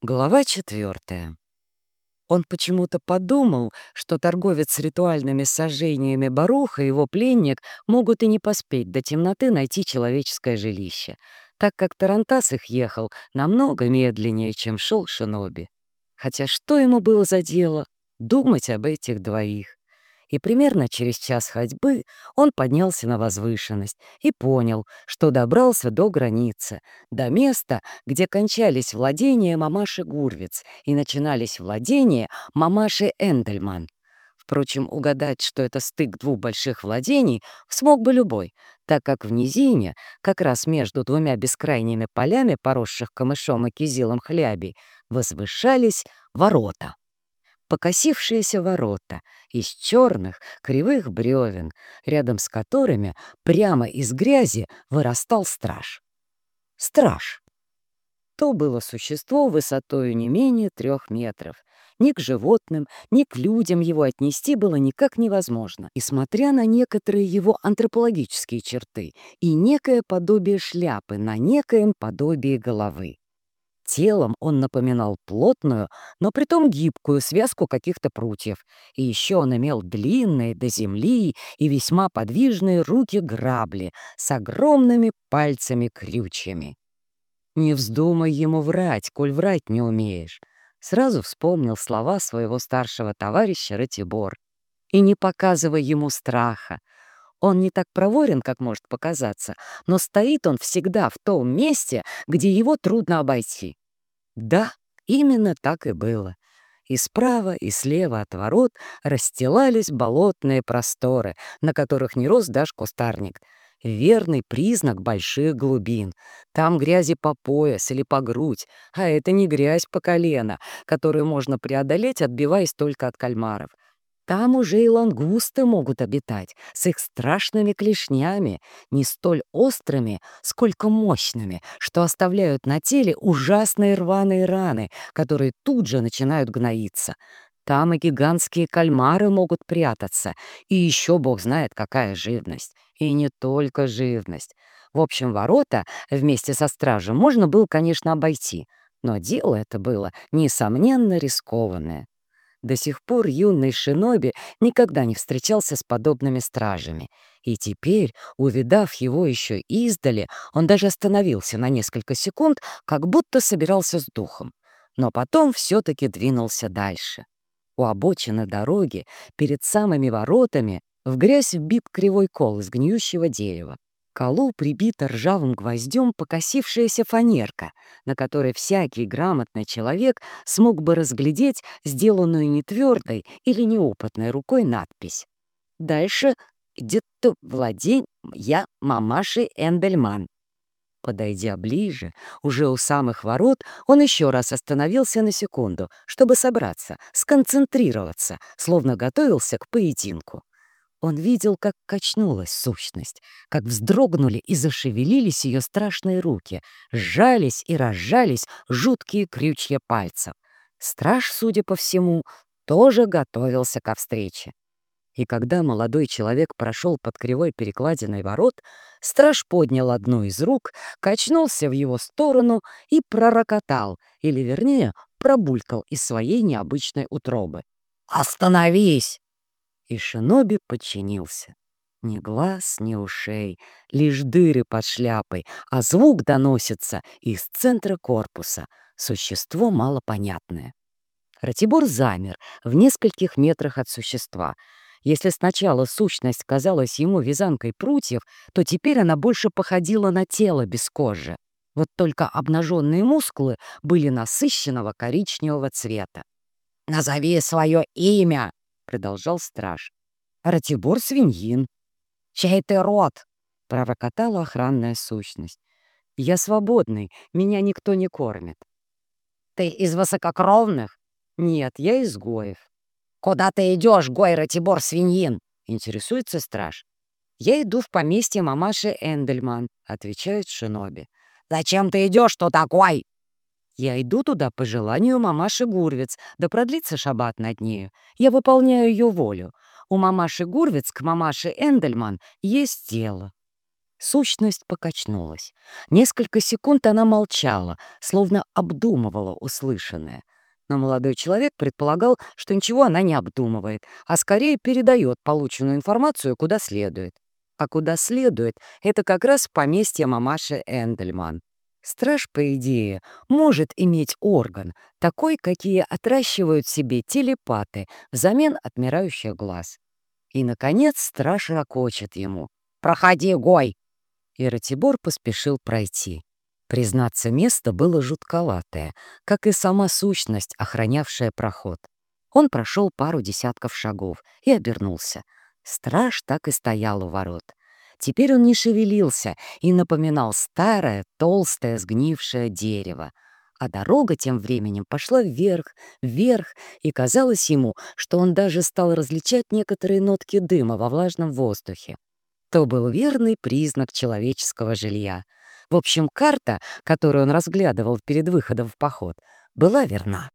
Глава четвертая. Он почему-то подумал, что торговец с ритуальными сожжениями Баруха и его пленник могут и не поспеть до темноты найти человеческое жилище, так как Тарантас их ехал намного медленнее, чем шел Шиноби. Хотя что ему было за дело думать об этих двоих? И примерно через час ходьбы он поднялся на возвышенность и понял, что добрался до границы, до места, где кончались владения мамаши Гурвиц и начинались владения мамаши Эндельман. Впрочем, угадать, что это стык двух больших владений, смог бы любой, так как в низине, как раз между двумя бескрайними полями, поросших камышом и кизилом хлябей, возвышались ворота покосившиеся ворота из черных кривых бревен, рядом с которыми прямо из грязи вырастал страж. Страж. То было существо высотою не менее трех метров. Ни к животным, ни к людям его отнести было никак невозможно, и смотря на некоторые его антропологические черты и некое подобие шляпы на некоем подобии головы. Телом он напоминал плотную, но притом гибкую связку каких-то прутьев. И еще он имел длинные до земли и весьма подвижные руки-грабли с огромными пальцами-крючьями. «Не вздумай ему врать, коль врать не умеешь», — сразу вспомнил слова своего старшего товарища Ратибор. «И не показывай ему страха, он не так проворен, как может показаться, но стоит он всегда в том месте, где его трудно обойти. Да, именно так и было. И справа, и слева от ворот расстилались болотные просторы, на которых не рос даже кустарник. Верный признак больших глубин. Там грязи по пояс или по грудь, а это не грязь по колено, которую можно преодолеть, отбиваясь только от кальмаров. Там уже и лангусты могут обитать, с их страшными клешнями, не столь острыми, сколько мощными, что оставляют на теле ужасные рваные раны, которые тут же начинают гноиться. Там и гигантские кальмары могут прятаться, и еще бог знает, какая живность. И не только живность. В общем, ворота вместе со стражем можно было, конечно, обойти, но дело это было, несомненно, рискованное. До сих пор юный шиноби никогда не встречался с подобными стражами. И теперь, увидав его еще издали, он даже остановился на несколько секунд, как будто собирался с духом. Но потом все-таки двинулся дальше. У обочины дороги, перед самыми воротами, в грязь вбит кривой кол из гниющего дерева колу прибита ржавым гвоздем покосившаяся фанерка, на которой всякий грамотный человек смог бы разглядеть сделанную не твердой или неопытной рукой надпись. Дальше где-то владень я мамаши Эндельман. Подойдя ближе, уже у самых ворот, он еще раз остановился на секунду, чтобы собраться, сконцентрироваться, словно готовился к поединку. Он видел, как качнулась сущность, как вздрогнули и зашевелились ее страшные руки, сжались и разжались жуткие крючья пальцев. Страж, судя по всему, тоже готовился ко встрече. И когда молодой человек прошел под кривой перекладиной ворот, страж поднял одну из рук, качнулся в его сторону и пророкотал, или, вернее, пробулькал из своей необычной утробы. «Остановись!» И шиноби подчинился. Ни глаз, ни ушей, лишь дыры под шляпой, а звук доносится из центра корпуса. Существо малопонятное. Ратибор замер в нескольких метрах от существа. Если сначала сущность казалась ему вязанкой прутьев, то теперь она больше походила на тело без кожи. Вот только обнаженные мускулы были насыщенного коричневого цвета. «Назови свое имя!» Продолжал страж. «Ратибор свиньин». «Чей ты род?» — пророкотала охранная сущность. «Я свободный, меня никто не кормит». «Ты из высококровных?» «Нет, я из Гоев». «Куда ты идешь, Гой Ратибор свиньин?» — интересуется страж. «Я иду в поместье мамаши Эндельман», — отвечает Шиноби. «Зачем ты идешь, что такой?» Я иду туда по желанию мамаши Гурвиц, да продлится шаббат над нею. Я выполняю ее волю. У мамаши Гурвиц к мамаше Эндельман есть дело. Сущность покачнулась. Несколько секунд она молчала, словно обдумывала услышанное. Но молодой человек предполагал, что ничего она не обдумывает, а скорее передает полученную информацию куда следует. А куда следует — это как раз поместье мамаши Эндельман. Страж, по идее, может иметь орган, такой, какие отращивают себе телепаты взамен отмирающих глаз. И, наконец, страж ракочет ему. «Проходи, Гой!» И Ратибор поспешил пройти. Признаться, место было жутковатое, как и сама сущность, охранявшая проход. Он прошел пару десятков шагов и обернулся. Страж так и стоял у ворот. Теперь он не шевелился и напоминал старое, толстое, сгнившее дерево. А дорога тем временем пошла вверх, вверх, и казалось ему, что он даже стал различать некоторые нотки дыма во влажном воздухе. То был верный признак человеческого жилья. В общем, карта, которую он разглядывал перед выходом в поход, была верна.